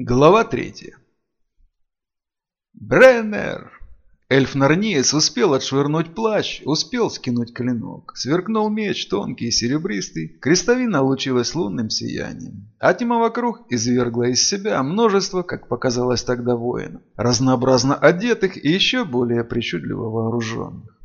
Глава третья. Бреннер! Эльф-нарниец успел отшвырнуть плащ, успел скинуть клинок. Сверкнул меч, тонкий и серебристый, крестовина лучилась лунным сиянием. А тьма вокруг извергла из себя множество, как показалось тогда воинов, разнообразно одетых и еще более причудливо вооруженных.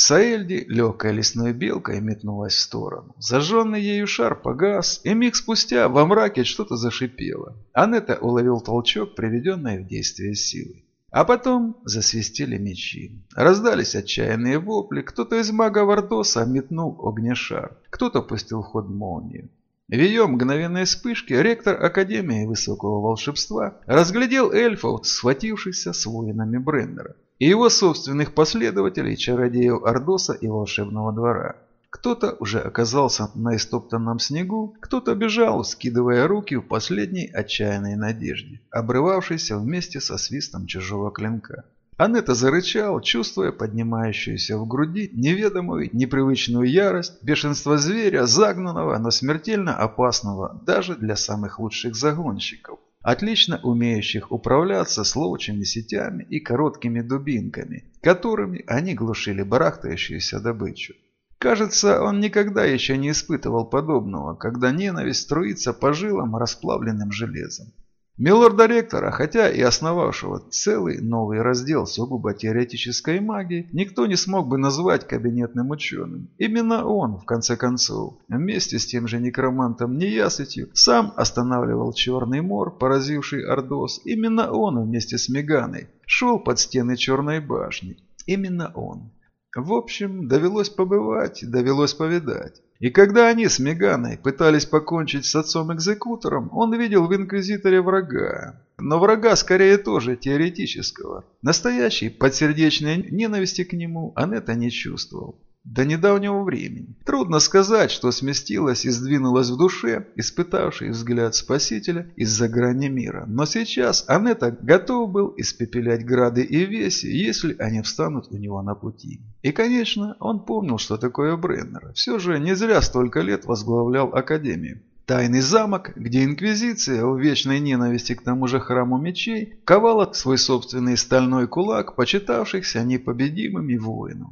Саэльди, легкой лесной белкой, метнулась в сторону. Зажженный ею шар погас, и миг спустя во мраке что-то зашипело. Анетта уловил толчок, приведенной в действие силы. А потом засвистели мечи. Раздались отчаянные вопли. Кто-то из мага Вардоса метнул огнешар. Кто-то пустил в ход молнию. В ее мгновенной вспышке ректор Академии Высокого Волшебства разглядел эльфов, схватившихся с воинами Бреннера и его собственных последователей, чародеев Ордоса и волшебного двора. Кто-то уже оказался на истоптанном снегу, кто-то бежал, скидывая руки в последней отчаянной надежде, обрывавшейся вместе со свистом чужого клинка. Анетта зарычал, чувствуя поднимающуюся в груди неведомую, непривычную ярость, бешенство зверя, загнанного, но смертельно опасного даже для самых лучших загонщиков отлично умеющих управляться с ловчими сетями и короткими дубинками, которыми они глушили барахтающуюся добычу. Кажется, он никогда еще не испытывал подобного, когда ненависть струится по жилам расплавленным железом. Милорда-ректора, хотя и основавшего целый новый раздел сугубо теоретической магии, никто не смог бы назвать кабинетным ученым. Именно он, в конце концов, вместе с тем же некромантом Неясытью, сам останавливал Черный мор, поразивший Ордос. Именно он вместе с Меганой шел под стены Черной башни. Именно он. В общем, довелось побывать, довелось повидать. И когда они с Меганой пытались покончить с отцом-экзекутором, он видел в Инквизиторе врага. Но врага скорее тоже теоретического. Настоящей подсердечной ненависти к нему Анетта не чувствовал до недавнего времени. Трудно сказать, что сместилось и сдвинулось в душе, испытавший взгляд Спасителя из-за грани мира. Но сейчас Анетта готов был испепелять грады и веси, если они встанут у него на пути. И, конечно, он помнил, что такое Бреннер. Все же не зря столько лет возглавлял Академию. Тайный замок, где Инквизиция в вечной ненависти к тому же храму мечей ковала свой собственный стальной кулак почитавшихся непобедимыми воинов.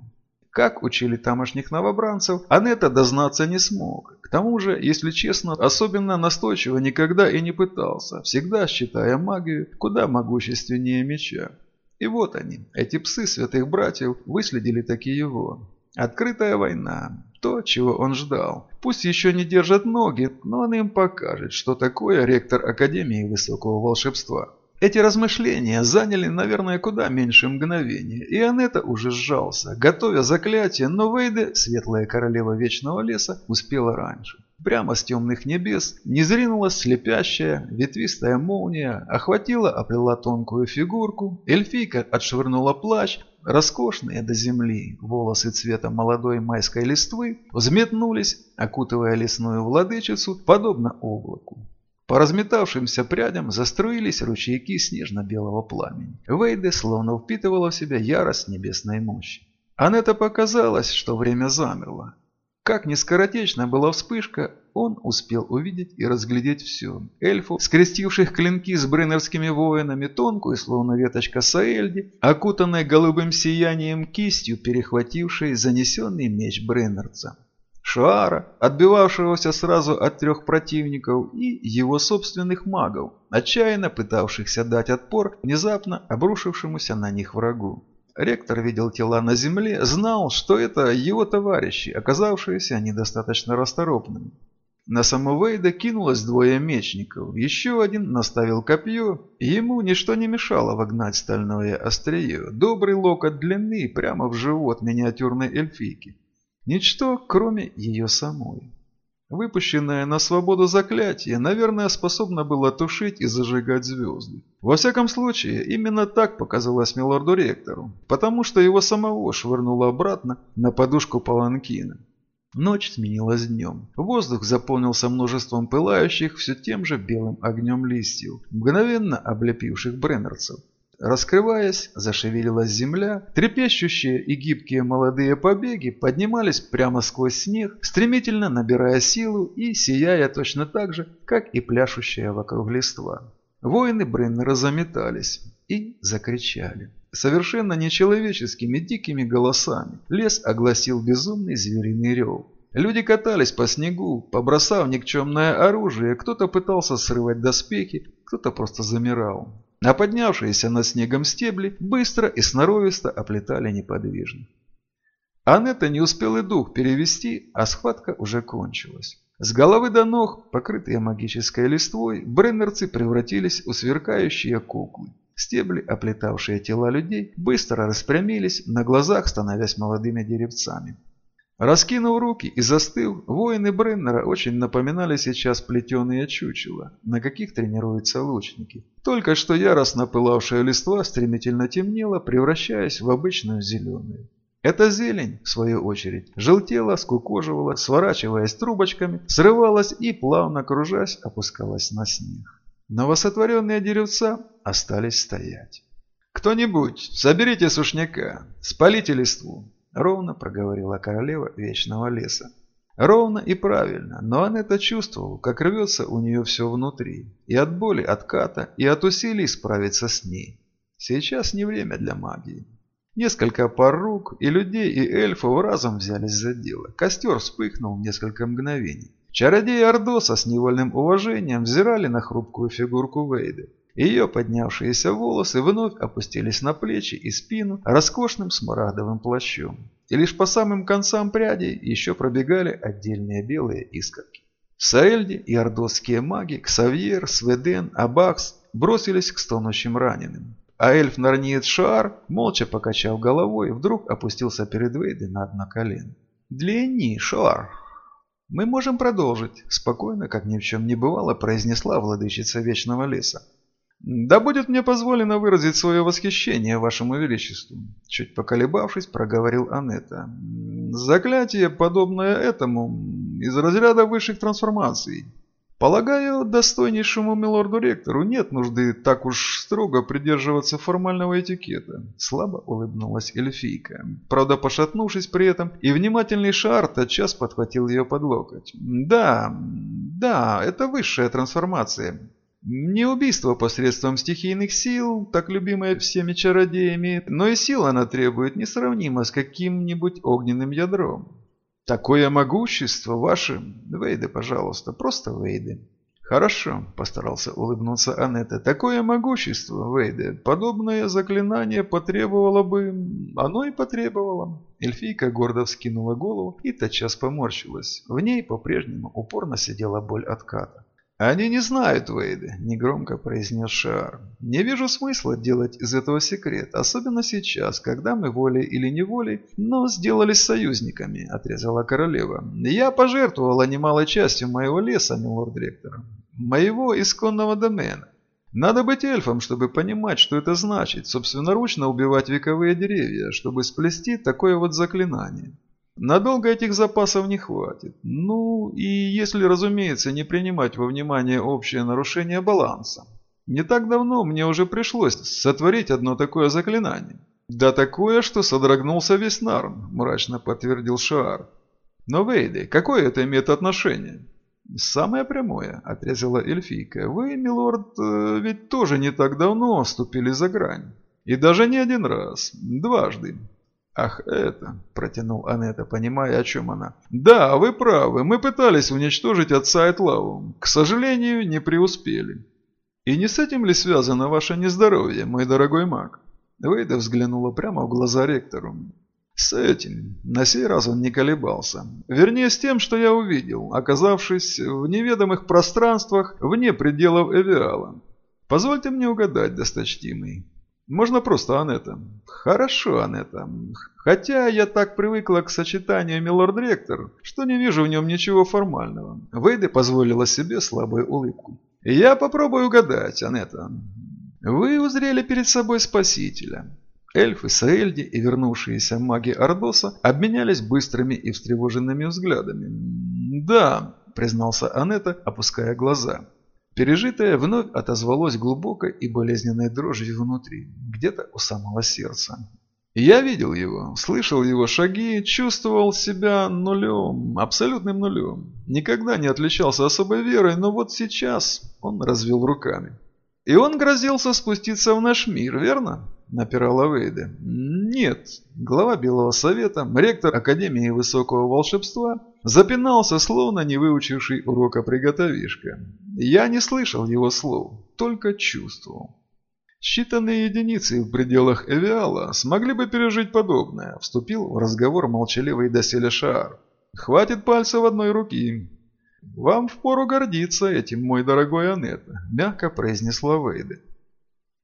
Как учили тамошних новобранцев, Анетта дознаться не смог. К тому же, если честно, особенно настойчиво никогда и не пытался, всегда считая магию куда могущественнее меча. И вот они, эти псы святых братьев, выследили таки его. Открытая война. То, чего он ждал. Пусть еще не держат ноги, но он им покажет, что такое ректор Академии Высокого Волшебства. Эти размышления заняли, наверное, куда меньше мгновения, и Анетта уже сжался, готовя заклятие, но Вейде, светлая королева Вечного Леса, успела раньше. Прямо с темных небес не слепящая, ветвистая молния, охватила, оплела тонкую фигурку, эльфийка отшвырнула плащ, роскошные до земли волосы цвета молодой майской листвы взметнулись, окутывая лесную владычицу, подобно облаку. По разметавшимся прядям заструились ручейки снежно-белого пламени. Вейде словно впитывала в себя ярость небесной мощи. Анетта показалось, что время замерло. Как ни скоротечна была вспышка, он успел увидеть и разглядеть все. Эльфу, скрестивших клинки с бреннерскими воинами, тонкую, словно веточка Саэльди, окутанной голубым сиянием кистью, перехватившей занесенный меч бреннерца. Шуара, отбивавшегося сразу от трех противников, и его собственных магов, отчаянно пытавшихся дать отпор внезапно обрушившемуся на них врагу. Ректор видел тела на земле, знал, что это его товарищи, оказавшиеся недостаточно расторопными. На Самовейда кинулось двое мечников, еще один наставил копье, и ему ничто не мешало вогнать стальное острие, добрый локоть длины прямо в живот миниатюрной эльфийки. Ничто, кроме ее самой. Выпущенное на свободу заклятие, наверное, способно было тушить и зажигать звезды. Во всяком случае, именно так показалось милорду-ректору, потому что его самого швырнуло обратно на подушку паланкина. Ночь сменилась днем. Воздух заполнился множеством пылающих все тем же белым огнем листьев, мгновенно облепивших бреннерцев. Раскрываясь, зашевелилась земля, трепещущие и гибкие молодые побеги поднимались прямо сквозь снег, стремительно набирая силу и сияя точно так же, как и пляшущая вокруг листва. Воины Бреннера заметались и закричали. Совершенно нечеловеческими дикими голосами лес огласил безумный звериный рев. Люди катались по снегу, побросав никчемное оружие, кто-то пытался срывать доспехи, кто-то просто замирал. А поднявшиеся над снегом стебли быстро и сноровисто оплетали неподвижно. Анетта не успел и дух перевести, а схватка уже кончилась. С головы до ног, покрытые магической листвой, бреннерцы превратились в сверкающие куклы. Стебли, оплетавшие тела людей, быстро распрямились, на глазах становясь молодыми деревцами. Раскинув руки и застыв, воины Бреннера очень напоминали сейчас плетеные чучела, на каких тренируются лучники. Только что яростно пылавшая листва стремительно темнела, превращаясь в обычную зеленую. Эта зелень, в свою очередь, желтела, скукоживала, сворачиваясь трубочками, срывалась и, плавно кружась, опускалась на снег. Новосотворенные деревца остались стоять. «Кто-нибудь, соберите сушняка, спалите листву», — ровно проговорила королева Вечного Леса. Ровно и правильно, но он это чувствовал, как рвется у нее все внутри. И от боли отката, и от усилий справиться с ней. Сейчас не время для магии. Несколько пар рук, и людей, и эльфов разом взялись за дело. Костер вспыхнул несколько мгновений. Чародеи Ордоса с невольным уважением взирали на хрупкую фигурку Вейды. Ее поднявшиеся волосы вновь опустились на плечи и спину роскошным смарагдовым плащом. И лишь по самым концам прядей еще пробегали отдельные белые искорки. Саэльди и ордосские маги, Ксавьер, Сведен, Абакс бросились к стонущим раненым. А эльф Нарниет Шаар, молча покачав головой, вдруг опустился перед Вейдой на одно колено. «Длинни, Шаар!» «Мы можем продолжить», – спокойно, как ни в чем не бывало, произнесла владычица Вечного Леса. «Да будет мне позволено выразить свое восхищение вашему величеству», – чуть поколебавшись, проговорил Анетта. «Заклятие, подобное этому, из разряда высших трансформаций. Полагаю, достойнейшему милорду-ректору нет нужды так уж строго придерживаться формального этикета. Слабо улыбнулась эльфийка, правда пошатнувшись при этом, и внимательный шар тотчас подхватил ее под локоть. Да, да, это высшая трансформация. Не убийство посредством стихийных сил, так любимое всеми чародеями, но и сила она требует несравнимо с каким-нибудь огненным ядром. Такое могущество ваше... Вейды, пожалуйста, просто Вейды. Хорошо, постарался улыбнуться Анетта. Такое могущество, Вейды, подобное заклинание потребовало бы... Оно и потребовало. Эльфийка гордо вскинула голову и тотчас поморщилась. В ней по-прежнему упорно сидела боль отката. «Они не знают Вейды», – негромко произнес Шар. «Не вижу смысла делать из этого секрет, особенно сейчас, когда мы волей или неволей, но сделались союзниками», – отрезала королева. «Я пожертвовала немалой частью моего леса, милорд-ректор, моего исконного домена. Надо быть эльфом, чтобы понимать, что это значит, собственноручно убивать вековые деревья, чтобы сплести такое вот заклинание». Надолго этих запасов не хватит. Ну, и если, разумеется, не принимать во внимание общее нарушение баланса. Не так давно мне уже пришлось сотворить одно такое заклинание. Да такое, что содрогнулся весь Нарн, мрачно подтвердил Шаар. Но, Вейды, какое это имеет отношение? «Самое прямое», — отрезала эльфийка. «Вы, милорд, э, ведь тоже не так давно ступили за грань. И даже не один раз, дважды. «Ах, это...» – протянул Анетта, понимая, о чем она. «Да, вы правы. Мы пытались уничтожить отца Этлаву. К сожалению, не преуспели. И не с этим ли связано ваше нездоровье, мой дорогой маг?» Вейда взглянула прямо в глаза ректору. «С этим. На сей раз он не колебался. Вернее, с тем, что я увидел, оказавшись в неведомых пространствах вне пределов Эвиала. Позвольте мне угадать, досточтимый. Можно просто Анетта. Хорошо, Анетта. Хотя я так привыкла к сочетанию милорд-ректор, что не вижу в нем ничего формального. Вейда позволила себе слабую улыбку. Я попробую угадать, Анетта. Вы узрели перед собой спасителя. Эльфы, Саэльди и вернувшиеся маги Ордоса обменялись быстрыми и встревоженными взглядами. «Да», — признался Анетта, опуская глаза. Пережитое вновь отозвалось глубокой и болезненной дрожью внутри, где-то у самого сердца. Я видел его, слышал его шаги, чувствовал себя нулем, абсолютным нулем. Никогда не отличался особой верой, но вот сейчас он развел руками. И он грозился спуститься в наш мир, верно? Напирала Вейда. Нет. Глава Белого Совета, ректор Академии Высокого Волшебства, запинался, словно не выучивший урока приготовишка. Я не слышал его слов, только чувствовал. Считанные единицы в пределах Эвиала смогли бы пережить подобное, вступил в разговор молчаливый доселе Шаар. Хватит пальцев одной руки. Вам впору гордиться этим, мой дорогой Анетта, мягко произнесла Вейда.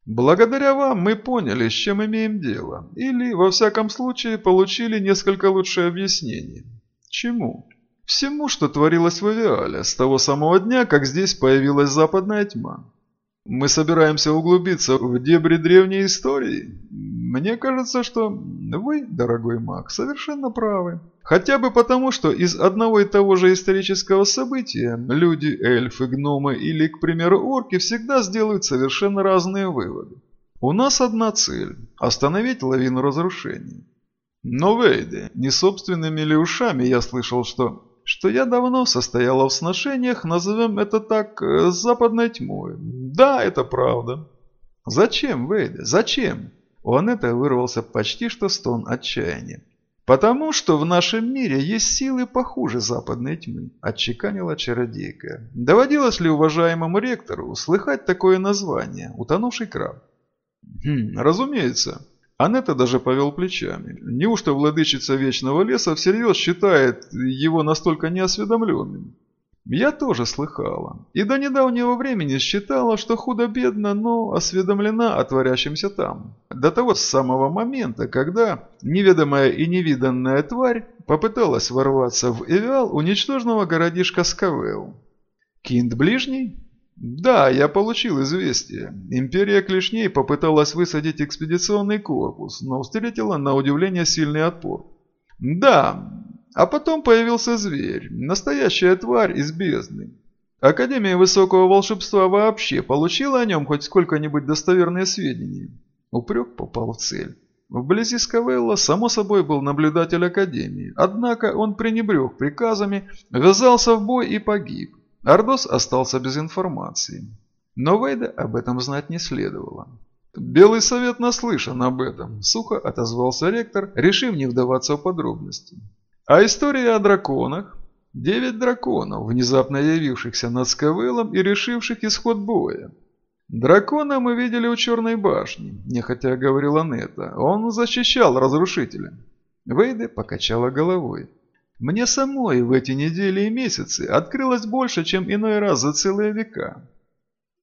Благодаря вам мы поняли, с чем имеем дело, или, во всяком случае, получили несколько лучшее объяснение. Чему? Всему, что творилось в Авиале с того самого дня, как здесь появилась западная тьма. Мы собираемся углубиться в дебри древней истории. Мне кажется, что вы, дорогой маг, совершенно правы. Хотя бы потому, что из одного и того же исторического события люди, эльфы, гномы или, к примеру, орки всегда сделают совершенно разные выводы. У нас одна цель – остановить лавину разрушений. Но, Вейде, не собственными ли ушами я слышал, что что я давно состояла в сношениях, назовем это так, э, с западной тьмой. Да, это правда. Зачем, Вейда, зачем? У Анетты вырвался почти что стон отчаяния. «Потому что в нашем мире есть силы похуже западной тьмы», – отчеканила чародейка. «Доводилось ли уважаемому ректору услыхать такое название – утонувший краб?» «Хм, разумеется. Анетта даже повел плечами. Неужто владычица Вечного Леса всерьез считает его настолько неосведомленным? Я тоже слыхала. И до недавнего времени считала, что худо-бедно, но осведомлена о творящемся там. До того самого момента, когда неведомая и невиданная тварь попыталась ворваться в Эвиал уничтоженного городишка Скавел. Кинт ближний? «Да, я получил известие. Империя Клешней попыталась высадить экспедиционный корпус, но встретила на удивление сильный отпор. Да, а потом появился зверь, настоящая тварь из бездны. Академия Высокого Волшебства вообще получила о нем хоть сколько-нибудь достоверные сведения?» Упрек попал в цель. Вблизи Скавелла, само собой, был наблюдатель Академии, однако он пренебрег приказами, ввязался в бой и погиб. Ардос остался без информации. Но Вейда об этом знать не следовало. «Белый совет наслышан об этом», – сухо отозвался ректор, решив не вдаваться в подробности. «А история о драконах? Девять драконов, внезапно явившихся над Скавеллом и решивших исход боя. Дракона мы видели у Черной башни», – нехотя говорила Нета. «Он защищал разрушителя». Вейда покачала головой. Мне самой в эти недели и месяцы открылось больше, чем иной раз за целые века.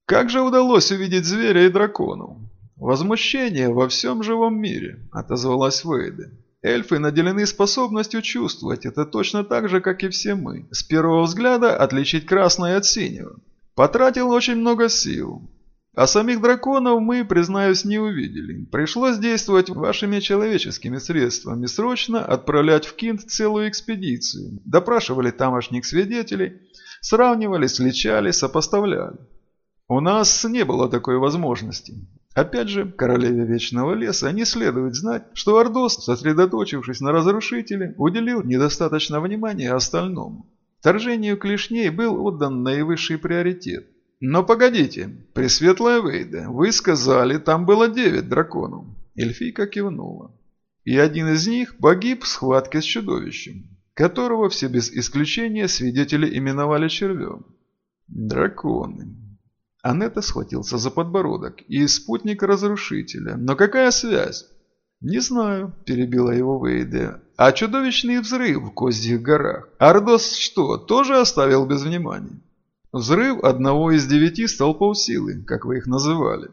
Как же удалось увидеть зверя и дракону? Возмущение во всем живом мире, отозвалась Вейда. Эльфы наделены способностью чувствовать это точно так же, как и все мы. С первого взгляда отличить красное от синего. Потратил очень много сил. А самих драконов мы, признаюсь, не увидели. Пришлось действовать вашими человеческими средствами, срочно отправлять в Кинт целую экспедицию. Допрашивали тамошних свидетелей, сравнивали, сличали, сопоставляли. У нас не было такой возможности. Опять же, королеве Вечного Леса не следует знать, что Ордос, сосредоточившись на разрушителе, уделил недостаточно внимания остальному. Вторжению клешней был отдан наивысший приоритет – «Но погодите, Пресветлая Вейда, вы сказали, там было девять драконов». Эльфийка кивнула. «И один из них погиб в схватке с чудовищем, которого все без исключения свидетели именовали червем». «Драконы». Анетта схватился за подбородок. «И спутник разрушителя. Но какая связь?» «Не знаю», – перебила его Вейда. «А чудовищный взрыв в Коздьих горах? Ардос что, тоже оставил без внимания?» Взрыв одного из девяти столпов силы, как вы их называли.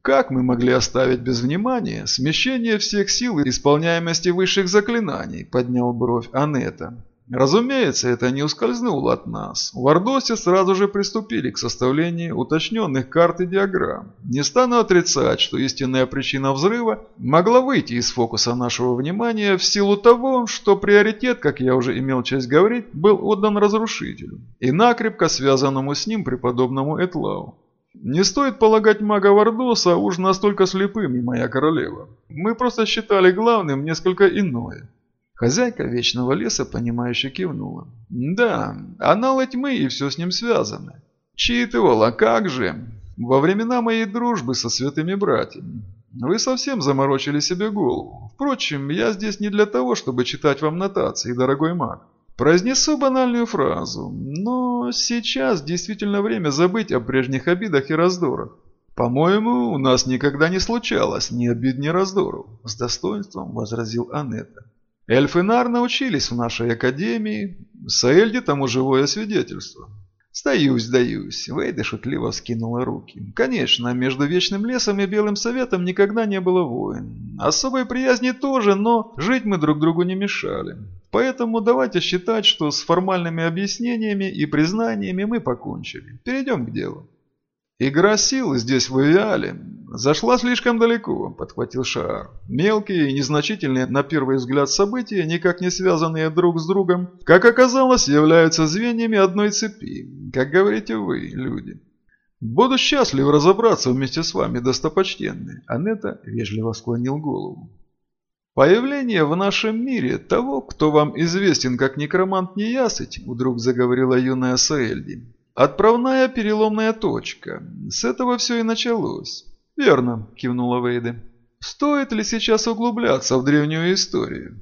Как мы могли оставить без внимания смещение всех сил исполняемости высших заклинаний, поднял бровь Анетта. Разумеется, это не ускользнуло от нас. В Ордосе сразу же приступили к составлению уточненных карт и диаграмм. Не стану отрицать, что истинная причина взрыва могла выйти из фокуса нашего внимания в силу того, что приоритет, как я уже имел честь говорить, был отдан разрушителю и накрепко связанному с ним преподобному Этлау. Не стоит полагать мага Вардоса уж настолько слепыми, моя королева. Мы просто считали главным несколько иное. Хозяйка Вечного Леса, понимающе кивнула. «Да, аналы тьмы и все с ним связано. Читывала, как же. во времена моей дружбы со святыми братьями. Вы совсем заморочили себе голову. Впрочем, я здесь не для того, чтобы читать вам нотации, дорогой маг. Произнесу банальную фразу, но сейчас действительно время забыть о прежних обидах и раздорах. По-моему, у нас никогда не случалось ни обид, ни раздоров, с достоинством возразил Анетта. Эльфы Нар научились в нашей академии, Саэльди тому живое свидетельство. «Сдаюсь, сдаюсь», — Вейда шутливо вскинула руки. «Конечно, между Вечным Лесом и Белым Советом никогда не было войн. Особой приязни тоже, но жить мы друг другу не мешали. Поэтому давайте считать, что с формальными объяснениями и признаниями мы покончили. Перейдем к делу». «Игра сил здесь в Ивиале зашла слишком далеко», – подхватил Шаар. «Мелкие и незначительные на первый взгляд события, никак не связанные друг с другом, как оказалось, являются звеньями одной цепи, как говорите вы, люди». «Буду счастлив разобраться вместе с вами, достопочтенные», – Анетта вежливо склонил голову. «Появление в нашем мире того, кто вам известен как некромант Неясыть», – вдруг заговорила юная Саэльди, Отправная переломная точка. С этого все и началось. Верно, кивнула Вейде. Стоит ли сейчас углубляться в древнюю историю?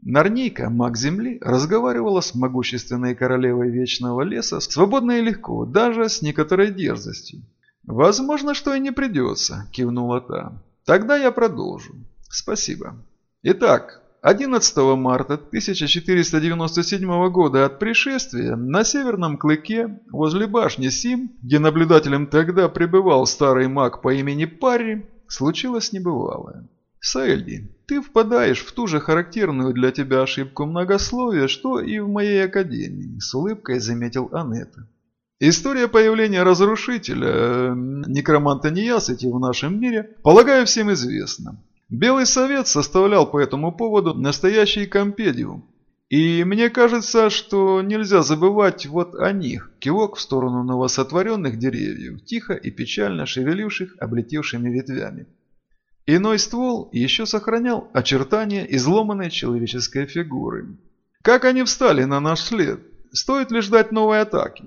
Нарнейка, маг Земли, разговаривала с могущественной королевой Вечного Леса свободно и легко, даже с некоторой дерзостью. «Возможно, что и не придется», – кивнула та. «Тогда я продолжу. Спасибо. Итак, 11 марта 1497 года от пришествия на Северном Клыке, возле башни Сим, где наблюдателем тогда пребывал старый маг по имени Парри, случилось небывалое. Саэльди, ты впадаешь в ту же характерную для тебя ошибку многословия, что и в моей академии, с улыбкой заметил Анетта. История появления разрушителя, э, некроманта Неясыти в нашем мире, полагаю, всем известна. Белый совет составлял по этому поводу настоящий компедиум. И мне кажется, что нельзя забывать вот о них. Кивок в сторону новосотворенных деревьев, тихо и печально шевеливших облетевшими ветвями. Иной ствол еще сохранял очертания изломанной человеческой фигуры. Как они встали на наш след? Стоит ли ждать новой атаки?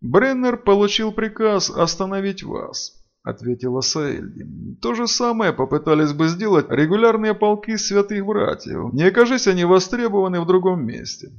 Бреннер получил приказ остановить вас ответила Саэльди. То же самое попытались бы сделать регулярные полки святых братьев. Не окажись они востребованы в другом месте.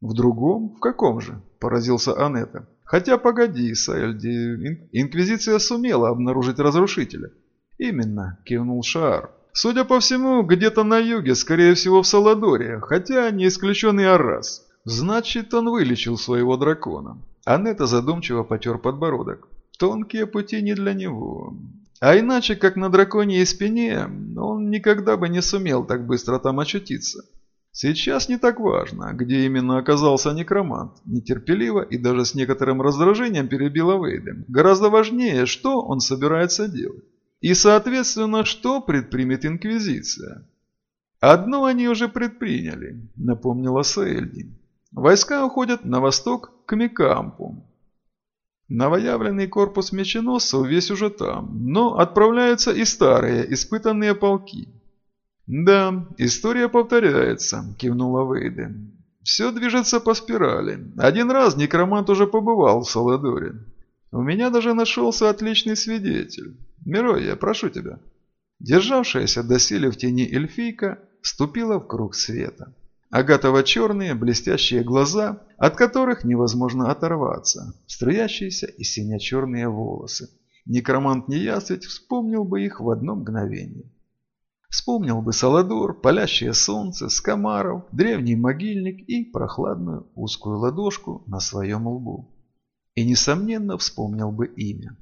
В другом? В каком же? Поразился Анетта. Хотя погоди, Саэльди, Инквизиция сумела обнаружить разрушителя. Именно, кивнул Шаар. Судя по всему, где-то на юге, скорее всего в Саладоре, хотя не исключен и Арас. Значит, он вылечил своего дракона. Анетта задумчиво потер подбородок. Тонкие пути не для него. А иначе, как на драконьей спине, он никогда бы не сумел так быстро там очутиться. Сейчас не так важно, где именно оказался некромант. Нетерпеливо и даже с некоторым раздражением перебила Вейдем. Гораздо важнее, что он собирается делать. И, соответственно, что предпримет Инквизиция. Одно они уже предприняли, напомнила Саэльди. Войска уходят на восток к Микампу, Новоявленный корпус меченосцев весь уже там, но отправляются и старые, испытанные полки. «Да, история повторяется», – кивнула Вейде. «Все движется по спирали. Один раз некромант уже побывал в Саладоре. У меня даже нашелся отличный свидетель. Мирой, я прошу тебя». Державшаяся доселе в тени эльфийка ступила в круг света. Агатово-черные блестящие глаза, от которых невозможно оторваться, струящиеся и сине-черные волосы. Некромант Неясыть вспомнил бы их в одно мгновение. Вспомнил бы Саладор, палящее солнце, скамаров, древний могильник и прохладную узкую ладошку на своем лбу. И, несомненно, вспомнил бы имя.